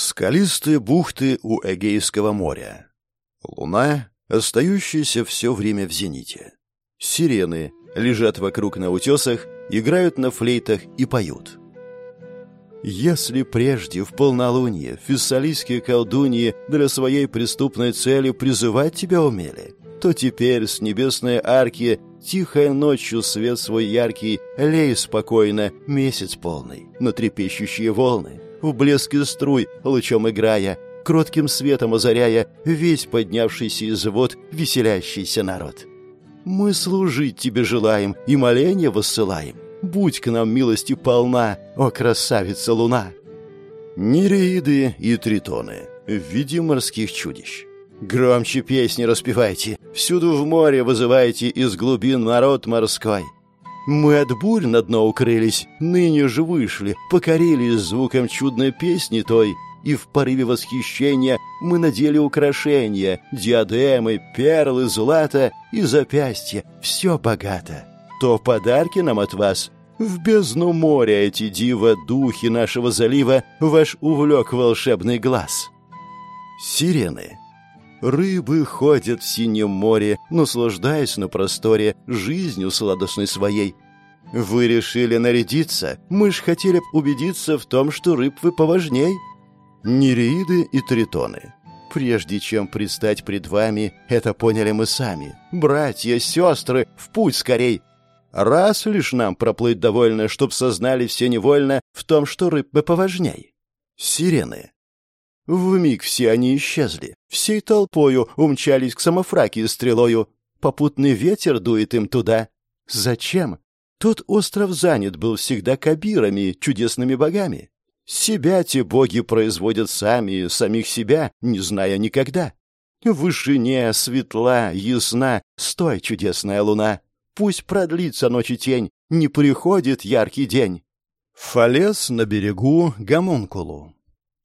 Скалистые бухты у Эгейского моря. Луна, остающаяся все время в зените. Сирены лежат вокруг на утесах, играют на флейтах и поют. Если прежде в полнолуние фессалийские колдуньи для своей преступной цели призывать тебя умели, то теперь с небесной арки тихой ночью свет свой яркий лей спокойно месяц полный на трепещущие волны в блеске струй, лучом играя, кротким светом озаряя весь поднявшийся из вод веселящийся народ. Мы служить тебе желаем и моления воссылаем. Будь к нам милости полна, о красавица луна! Нереиды и тритоны в виде морских чудищ. Громче песни распевайте, всюду в море вызывайте из глубин народ морской — мы от бурь на дно укрылись, ныне же вышли, покорили звуком чудной песни той, и в порыве восхищения мы надели украшения, диадемы, перлы, злато и запястья, все богато. То подарки нам от вас. В бездну моря эти дива, духи нашего залива, ваш увлек волшебный глаз. Сирены. Рыбы ходят в синем море, наслаждаясь на просторе жизнью сладостной своей. Вы решили нарядиться? Мы ж хотели убедиться в том, что рыб вы поважней. Нереиды и тритоны. Прежде чем предстать пред вами, это поняли мы сами. Братья, сестры, в путь скорей. Раз лишь нам проплыть довольно, чтоб сознали все невольно в том, что рыб вы поважней. Сирены. Вмиг все они исчезли. Всей толпою умчались к самофраке стрелою. Попутный ветер дует им туда. Зачем? Тот остров занят был всегда кабирами, чудесными богами. Себя те боги производят сами, самих себя, не зная никогда. В вышине светла, ясна, стой, чудесная луна. Пусть продлится ночи тень, не приходит яркий день. Фалес на берегу Гамонкулу.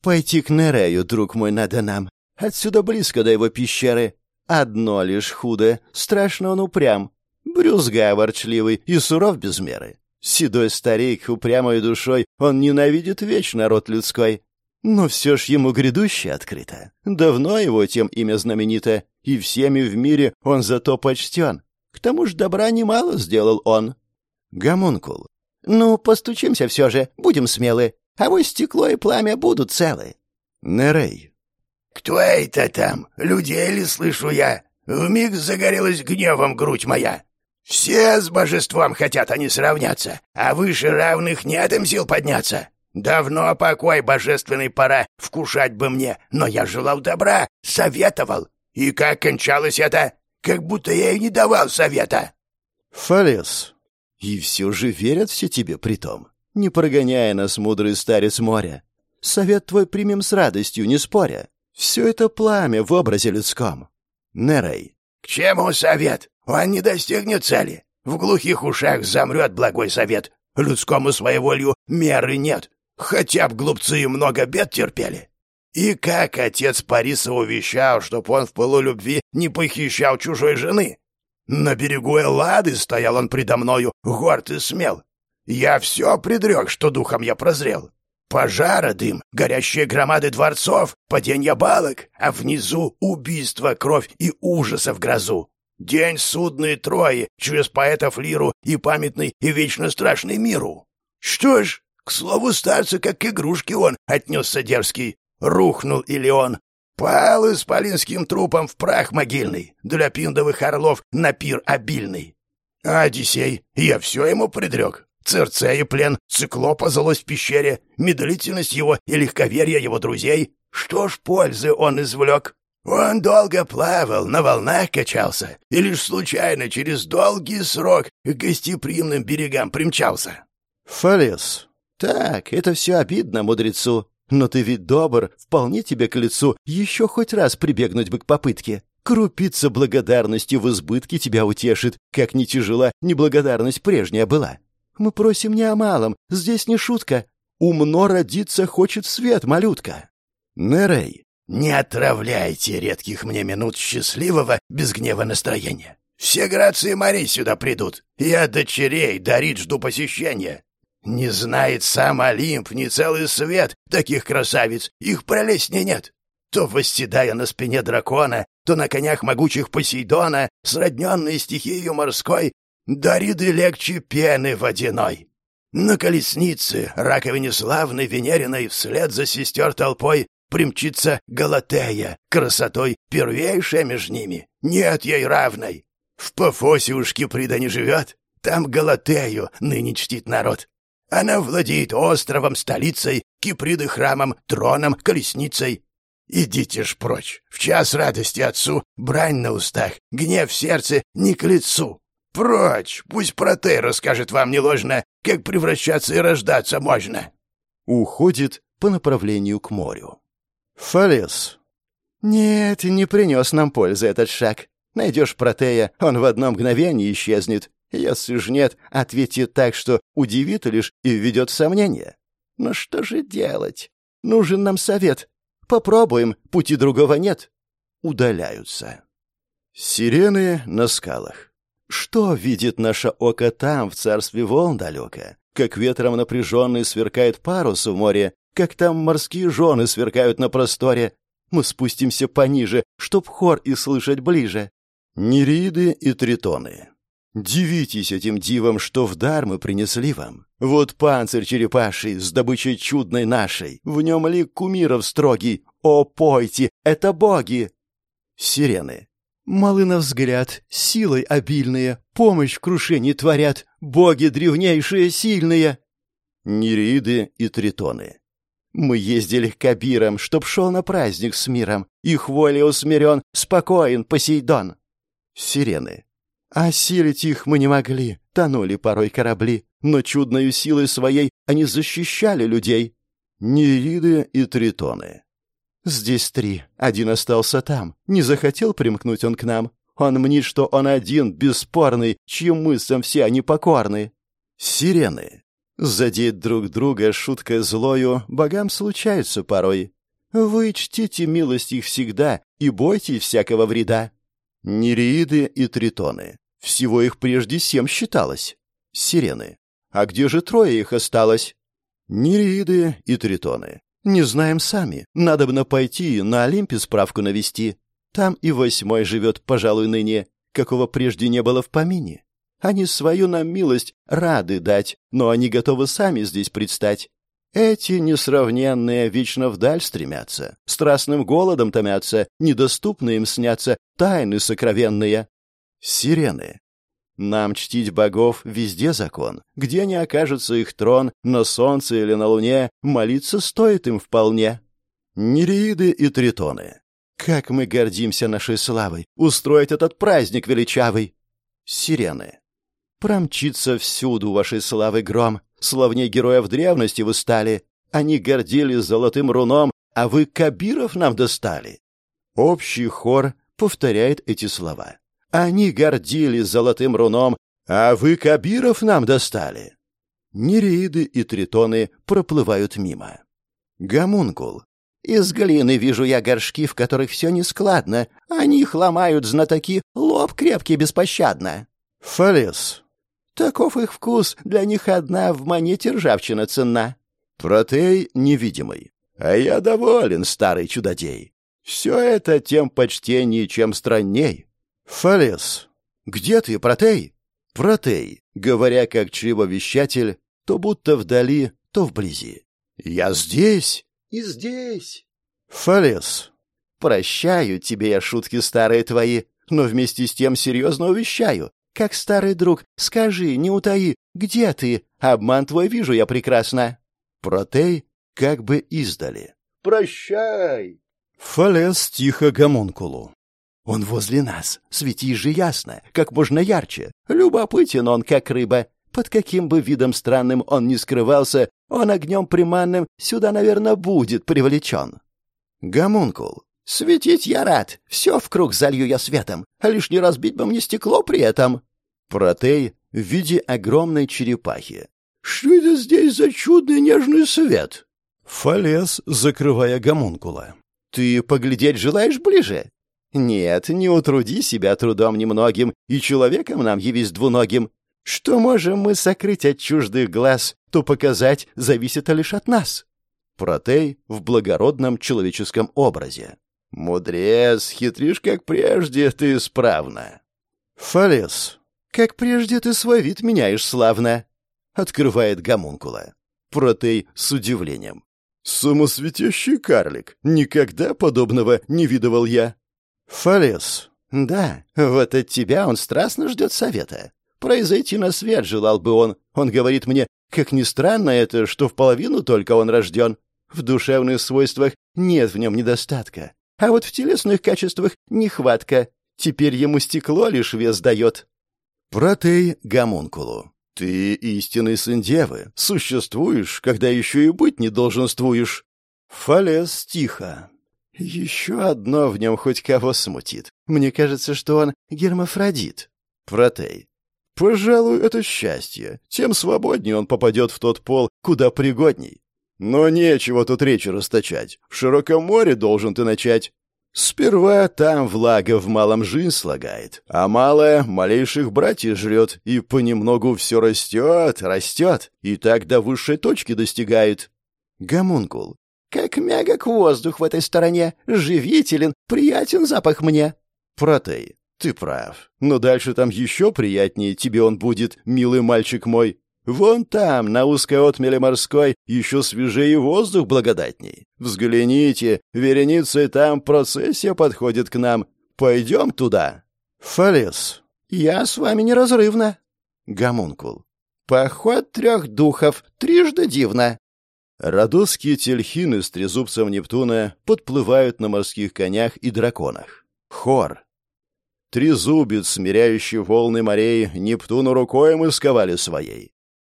«Пойти к Нерею, друг мой, надо нам. Отсюда близко до его пещеры. Одно лишь худо, страшно он упрям. Брюзга ворчливый и суров без меры. Седой старик, упрямой душой, он ненавидит вечно народ людской. Но все ж ему грядущее открыто. Давно его тем имя знаменито, и всеми в мире он зато почтен. К тому ж добра немало сделал он. Гомункул. «Ну, постучимся все же, будем смелы. А вот стекло и пламя будут целы. Нерей. Кто это там? Людей ли слышу я? Вмиг загорелась гневом грудь моя. Все с божеством хотят они сравняться, а выше равных нет им сил подняться. Давно покой божественный пора, вкушать бы мне, но я желал добра, советовал. И как кончалось это? Как будто я и не давал совета. Фалес. И все же верят все тебе при том не прогоняя нас, мудрый старец моря. Совет твой примем с радостью, не споря. Все это пламя в образе людском. Нерей. К чему совет? Он не достигнет цели. В глухих ушах замрет благой совет. Людскому своеволью меры нет. Хотя б глупцы много бед терпели. И как отец Париса увещал, чтоб он в пылу любви не похищал чужой жены? На берегу Эллады стоял он предо мною, горд и смел. Я все предрек, что духом я прозрел. Пожара, дым, горящие громады дворцов, падение балок, а внизу убийство, кровь и ужаса в грозу. День судный Трои, через поэтов лиру и памятный и вечно страшный миру. Что ж, к слову старца, как к игрушке он отнесся дерзкий. Рухнул или он. Пал исполинским трупом в прах могильный, для пиндовых орлов на пир обильный. А Одиссей, я все ему предрек. Церцея плен, циклопа залось в пещере, медлительность его и легковерие его друзей. Что ж пользы он извлек? Он долго плавал, на волнах качался, и лишь случайно через долгий срок к гостеприимным берегам примчался. Фалес. Так, это все обидно мудрецу. Но ты ведь добр, вполне тебе к лицу еще хоть раз прибегнуть бы к попытке. Крупица благодарности в избытке тебя утешит, как не тяжела неблагодарность прежняя была. Мы просим не о малом, здесь не шутка. Умно родиться хочет свет, малютка. Нерей. Не отравляйте редких мне минут счастливого, без гнева настроения. Все грации морей сюда придут. Я дочерей дарить жду посещения. Не знает сам Олимп, ни целый свет таких красавиц, их пролесней нет. То восседая на спине дракона, то на конях могучих Посейдона, сродненные стихией морской, дариды легче пены водяной. На колеснице, раковине славной Венериной, вслед за сестер толпой примчится Галатея, красотой первейшая между ними, нет ей равной. В Пафосе уж Киприда не живет, там Галатею ныне чтит народ. Она владеет островом, столицей, Киприды храмом, троном, колесницей. Идите ж прочь, в час радости отцу, брань на устах, гнев в сердце не к лицу. Прочь, пусть Протей расскажет вам не ложно, как превращаться и рождаться можно. Уходит по направлению к морю. Фалес. Нет, не принес нам пользы этот шаг. Найдешь Протея, он в одно мгновение исчезнет. Если ж нет, ответит так, что удивит лишь и введет в сомнение. Но что же делать? Нужен нам совет. Попробуем, пути другого нет. Удаляются. Сирены на скалах. Что видит наше око там, в царстве волн далеко? Как ветром напряженный сверкает парус в море, как там морские жены сверкают на просторе. Мы спустимся пониже, чтоб хор и слышать ближе. Нериды и тритоны. Дивитесь этим дивом, что в дар мы принесли вам. Вот панцирь черепаший с добычей чудной нашей, в нем лик кумиров строгий. О, пойте, это боги! Сирены. Малы на взгляд, силой обильные, помощь в крушении творят, боги древнейшие, сильные. Нериды и тритоны. Мы ездили к Кабирам, чтоб шел на праздник с миром. Их воля усмирен, спокоен Посейдон. Сирены. Осилить их мы не могли, тонули порой корабли, но чудною силой своей они защищали людей. Нериды и Тритоны. Здесь три, один остался там, не захотел примкнуть он к нам. Он мнит, что он один, бесспорный, чьим мыслям все они покорны. Сирены. Задеть друг друга шуткой злою богам случается порой. Вы чтите милость их всегда и бойтесь всякого вреда. Нереиды и тритоны. Всего их прежде семь считалось. Сирены. А где же трое их осталось? Нереиды и тритоны. Не знаем сами. Надо бы пойти на Олимпе справку навести. Там и восьмой живет, пожалуй, ныне, какого прежде не было в помине. Они свою нам милость рады дать, но они готовы сами здесь предстать. Эти несравненные вечно вдаль стремятся, страстным голодом томятся, недоступны им снятся тайны сокровенные. Сирены. Нам чтить богов везде закон. Где не окажется их трон, на солнце или на луне, молиться стоит им вполне. Нереиды и тритоны. Как мы гордимся нашей славой, устроить этот праздник величавый. Сирены. Промчится всюду вашей славы гром. Славней героев древности вы стали. Они гордились золотым руном, а вы Кабиров нам достали. Общий хор повторяет эти слова. Они гордились золотым руном, а вы Кабиров нам достали. Нереиды и тритоны проплывают мимо. Гомункул. Из глины вижу я горшки, в которых все нескладно. Они их ломают знатоки, лоб крепкий беспощадно. Фалес. Таков их вкус, для них одна в монете ржавчина ценна. Протей невидимый. А я доволен, старый чудодей. Все это тем почтеннее, чем странней. Фалес. Где ты, Протей? Протей, говоря как чревовещатель, то будто вдали, то вблизи. Я здесь и здесь. Фалес. Прощаю тебе я шутки старые твои, но вместе с тем серьезно увещаю. Как старый друг, скажи, не утаи, где ты? Обман твой вижу я прекрасно. Протей как бы издали. Прощай. Фалес тихо гомункулу. Он возле нас, свети же ясно, как можно ярче. Любопытен он, как рыба. Под каким бы видом странным он ни скрывался, он огнем приманным сюда, наверное, будет привлечен. Гомункул. «Светить я рад, все в круг залью я светом, а лишь не разбить бы мне стекло при этом». Протей в виде огромной черепахи. «Что это здесь за чудный нежный свет?» Фалес, закрывая гомункула. «Ты поглядеть желаешь ближе?» «Нет, не утруди себя трудом немногим, и человеком нам явись двуногим. Что можем мы сокрыть от чуждых глаз, то показать зависит лишь от нас. Протей в благородном человеческом образе. Мудрец, хитришь, как прежде, ты исправна. Фалес, как прежде ты свой вид меняешь славно. Открывает гомункула. Протей с удивлением. «Самосветящий карлик! Никогда подобного не видывал я!» «Фалес, да, вот от тебя он страстно ждет совета. Произойти на свет желал бы он. Он говорит мне, как ни странно это, что в половину только он рожден. В душевных свойствах нет в нем недостатка, а вот в телесных качествах нехватка. Теперь ему стекло лишь вес дает». Протей гомункулу. «Ты истинный сын девы, существуешь, когда еще и быть не долженствуешь». Фалес тихо. «Еще одно в нем хоть кого смутит. Мне кажется, что он гермафродит». Протей. «Пожалуй, это счастье. Тем свободнее он попадет в тот пол, куда пригодней. Но нечего тут речи расточать. В широком море должен ты начать. Сперва там влага в малом жизнь слагает, а малая малейших братьев жрет, и понемногу все растет, растет, и так до высшей точки достигает. Гомункул. Как мягок воздух в этой стороне, живителен, приятен запах мне. Протей. Ты прав. Но дальше там еще приятнее тебе он будет, милый мальчик мой. Вон там, на узкой отмеле морской, еще свежее воздух благодатней. Взгляните, вереницей там процессия подходит к нам. Пойдем туда. Фалес. Я с вами неразрывно. Гомункул. Поход трех духов. Трижды дивно. Радосские тельхины с трезубцем Нептуна подплывают на морских конях и драконах. Хор. Трезубец, смиряющий волны морей, Нептуну рукой мы сковали своей.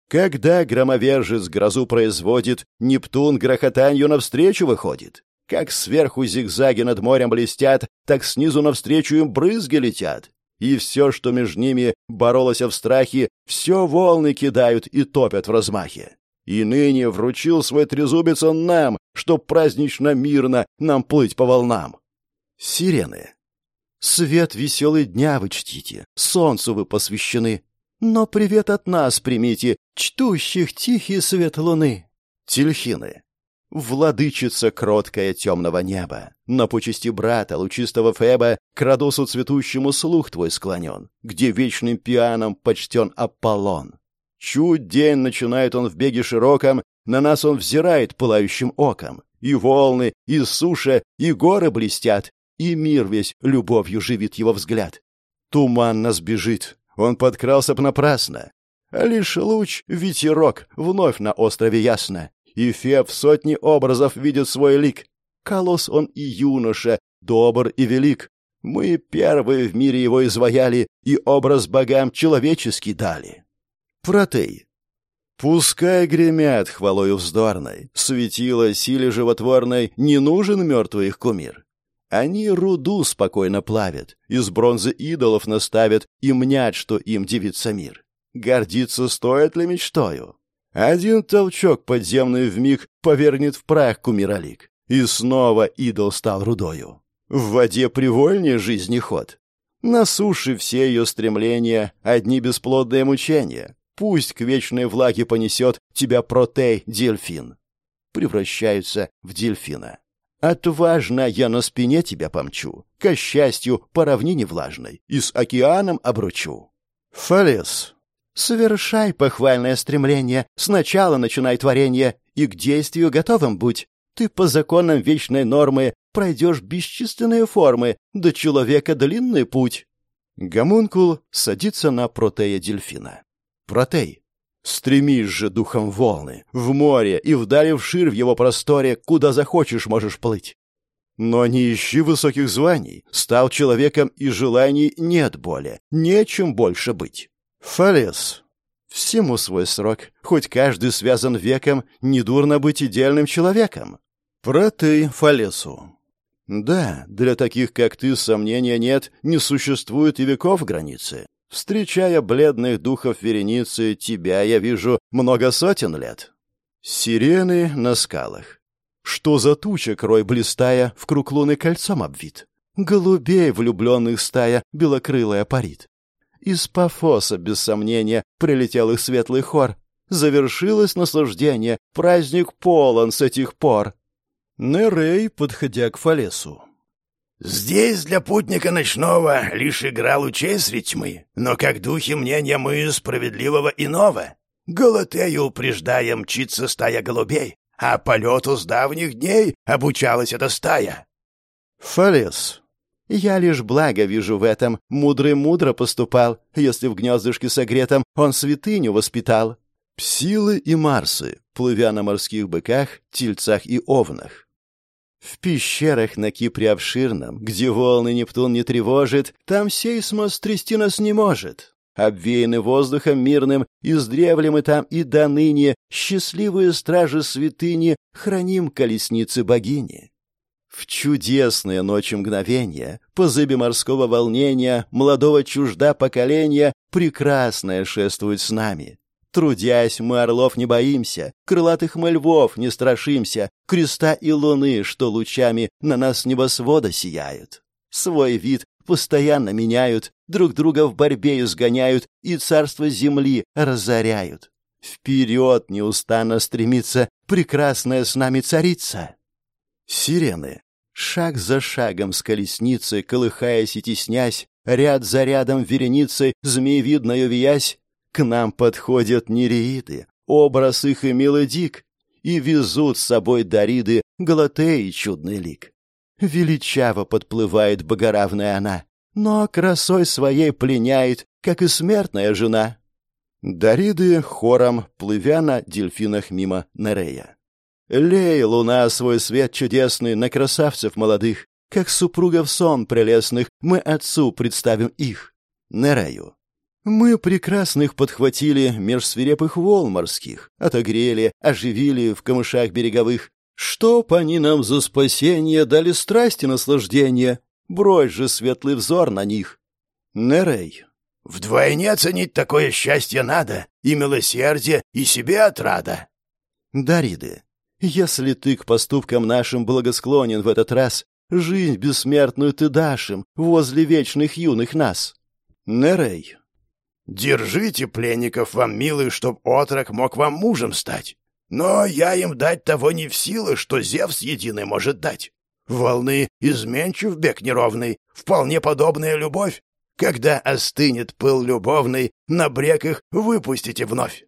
Когда громовержец грозу производит, Нептун грохотанью навстречу выходит. Как сверху зигзаги над морем блестят, так снизу навстречу им брызги летят. И все, что между ними боролось в страхе, все волны кидают и топят в размахе. И ныне вручил свой трезубец он нам, чтоб празднично-мирно нам плыть по волнам. Сирены. Свет веселый дня вы чтите, солнцу вы посвящены, но привет от нас примите, чтущих тихий свет луны. Тельхины. Владычица кроткая темного неба, на почести брата лучистого Феба к Родосу цветущему слух твой склонен, где вечным пианом почтен Аполлон. Чуть день начинает он в беге широком, на нас он взирает пылающим оком, и волны, и суша, и горы блестят, и мир весь любовью живит его взгляд. Туман нас бежит, он подкрался б напрасно. А лишь луч, ветерок, вновь на острове ясно. И Феб сотни образов видит свой лик. Колосс он и юноша, добр и велик. Мы первые в мире его изваяли и образ богам человеческий дали. Протей. Пускай гремят хвалою вздорной, светило силе животворной, не нужен мертвый их кумир. Они руду спокойно плавят, из бронзы идолов наставят и мнят, что им дивится мир. Гордиться стоит ли мечтою? Один толчок подземный вмиг повернет в прах кумиролик, и снова идол стал рудою. В воде привольнее жизни ход. На суше все ее стремления — одни бесплодные мучения. Пусть к вечной влаге понесет тебя протей, дельфин. Превращаются в дельфина. Отважно я на спине тебя помчу, ко счастью по равнине влажной, и с океаном обручу. Фалес. Совершай похвальное стремление, сначала начинай творение, и к действию готовым будь. Ты по законам вечной нормы пройдешь бесчисленные формы, до человека длинный путь. Гомункул садится на протея дельфина. Протей. Стремись же духом волны, в море и вдали вширь в его просторе, куда захочешь можешь плыть. Но не ищи высоких званий, стал человеком и желаний нет более, нечем больше быть. Фалес. Всему свой срок, хоть каждый связан веком, недурно быть идеальным человеком. Протей Фалесу. Да, для таких, как ты, сомнения нет, не существует и веков границы. Встречая бледных духов вереницы, тебя я вижу много сотен лет. Сирены на скалах. Что за туча, крой блистая, в круг луны кольцом обвит? Голубей влюбленных стая белокрылая парит. Из Пафоса, без сомнения, прилетел их светлый хор. Завершилось наслаждение, праздник полон с этих пор. Нерей, подходя к Фалесу. «Здесь для путника ночного лишь игра лучей средь тьмы, но как духи мнения мы справедливого иного. Галатею упреждая мчится стая голубей, а полету с давних дней обучалась эта стая». Фалес. Я лишь благо вижу в этом. Мудрый мудро поступал, если в гнездышке согретом он святыню воспитал. Псилы и Марсы, плывя на морских быках, тельцах и овнах. В пещерах на Кипре обширном, где волны Нептун не тревожит, там сейсмос трясти нас не может. Обвеяны воздухом мирным, издревле мы там и до ныне, счастливые стражи святыни, храним колесницы богини. В чудесные ночи мгновения, по зыбе морского волнения, молодого чужда поколения, прекрасное шествует с нами. Трудясь, мы орлов не боимся, крылатых мы львов не страшимся, креста и луны, что лучами на нас небосвода сияют. Свой вид постоянно меняют, друг друга в борьбе изгоняют и царство земли разоряют. Вперед неустанно стремится прекрасная с нами царица. Сирены, шаг за шагом с колесницы, колыхаясь и теснясь, ряд за рядом вереницей, змеевидною виясь, к нам подходят нереиды, образ их и милый дик, и везут с собой Дариды, Галатеи чудный лик. Величаво подплывает богоравная она, но красой своей пленяет, как и смертная жена. Дариды хором, плывя на дельфинах мимо Нерея. Лей, луна, свой свет чудесный на красавцев молодых, как супругов сон прелестных, мы отцу представим их. Нерею. Мы прекрасных подхватили меж свирепых волн морских, отогрели, оживили в камышах береговых. Чтоб они нам за спасение дали страсти наслаждения, брось же светлый взор на них. Нерей. Вдвойне ценить такое счастье надо, и милосердие, и себе отрада. Дариды. Если ты к поступкам нашим благосклонен в этот раз, жизнь бессмертную ты дашь им возле вечных юных нас. Нерей. Держите пленников вам, милый, чтоб отрок мог вам мужем стать. Но я им дать того не в силы, что Зевс единый может дать. Волны изменчив бег неровный, вполне подобная любовь. Когда остынет пыл любовный, на брег их выпустите вновь.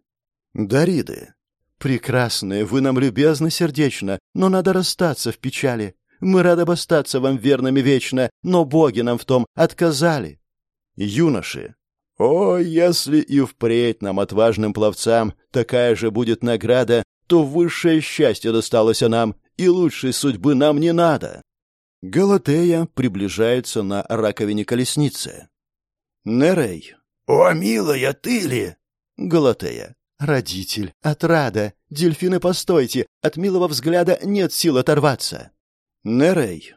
Дариды, прекрасные, вы нам любезны сердечно, но надо расстаться в печали. Мы рады бы остаться вам верными вечно, но боги нам в том отказали. Юноши, о, если и впредь нам, отважным пловцам, такая же будет награда, то высшее счастье досталось нам, и лучшей судьбы нам не надо. Галатея приближается на раковине колесницы. Нерей. «О, милая, ты ли?» Галатея. «Родитель, отрада, дельфины, постойте, от милого взгляда нет сил оторваться». Нерей.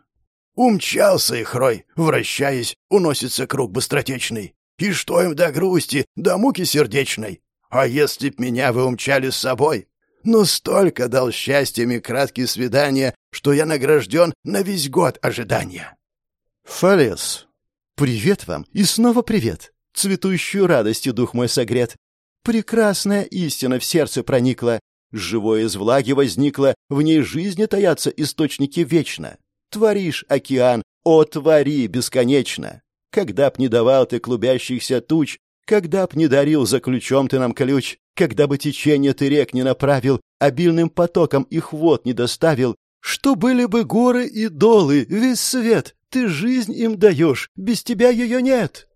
Умчался их рой, вращаясь, уносится круг быстротечный. И что им до грусти, до муки сердечной? А если б меня вы умчали с собой? Но столько дал счастьями краткие свидания, что я награжден на весь год ожидания. Фалес, привет вам и снова привет. Цветущую радостью дух мой согрет. Прекрасная истина в сердце проникла. Живое из влаги возникло, в ней жизни таятся источники вечно. Творишь, океан, о, твори бесконечно! Когда б не давал ты клубящихся туч, когда б не дарил за ключом ты нам ключ, когда бы течение ты рек не направил, обильным потоком их вод не доставил, что были бы горы и долы, весь свет, ты жизнь им даешь, без тебя ее нет.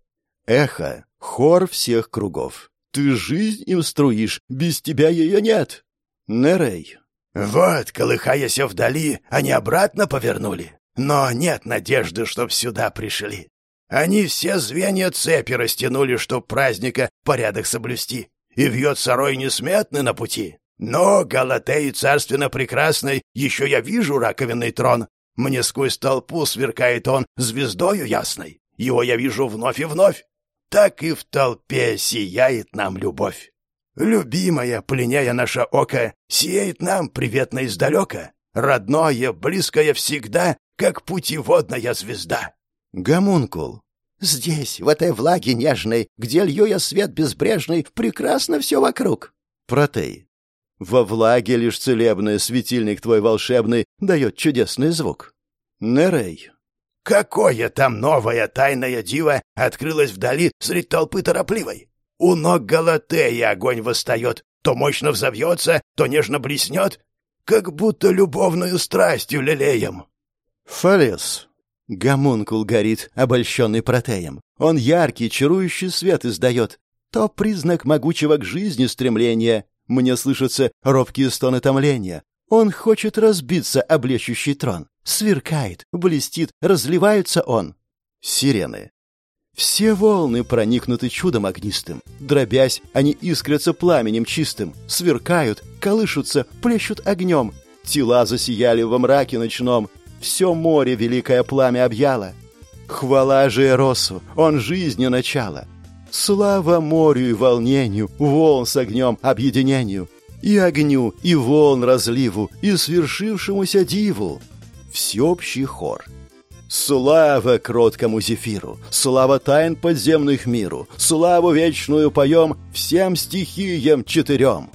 Эхо, хор всех кругов. Ты жизнь им струишь, без тебя ее нет. Нерей. Вот, колыхаясь вдали, они обратно повернули. Но нет надежды, чтоб сюда пришли. Они все звенья цепи растянули, чтоб праздника порядок соблюсти. И вьется рой несметный на пути. Но, Галатей царственно прекрасной, еще я вижу раковинный трон. Мне сквозь толпу сверкает он звездою ясной. Его я вижу вновь и вновь. Так и в толпе сияет нам любовь. Любимая, пленяя наше око, сияет нам приветно издалека. Родное, близкое всегда, как путеводная звезда. Гомункул. Здесь, в этой влаге нежной, где лью я свет безбрежный, прекрасно все вокруг. Протей. Во влаге лишь целебный светильник твой волшебный дает чудесный звук. Нерей. Какое там новое тайное диво открылось вдали среди толпы торопливой? У ног Галатеи огонь восстает, то мощно взовьется, то нежно блеснет, как будто любовную страстью лелеем. Фалес. Гомункул горит, обольщенный протеем. Он яркий, чарующий свет издает. То признак могучего к жизни стремления, мне слышатся робкие стоны томления. Он хочет разбиться об трон. Сверкает, блестит, разливается он. Сирены. Все волны проникнуты чудом огнистым. Дробясь, они искрятся пламенем чистым, сверкают, колышутся, плещут огнем. Тела засияли во мраке ночном. Все море великое пламя объяло. Хвала же Эросу, он жизни начало. Слава морю и волнению, волн с огнем объединению, и огню, и волн разливу, и свершившемуся диву. Всеобщий хор. Слава кроткому зефиру, слава тайн подземных миру, славу вечную поем всем стихиям четырем.